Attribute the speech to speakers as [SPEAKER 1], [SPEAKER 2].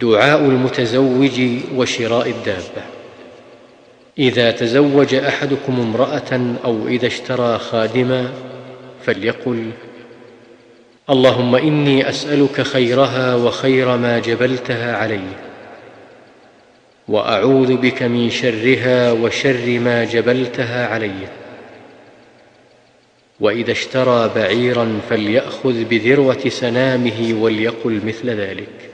[SPEAKER 1] دعاء المتزوج وشراء الدابة. إذا تزوج أحدكم امرأة أو إذا اشترى خادما فليقل اللهم إني أسألك خيرها وخير ما جبلتها عليه وأعوذ بك من شرها وشر ما جبلتها عليه وإذا اشترى بعيرا فليأخذ بذروة سنامه وليقل مثل ذلك.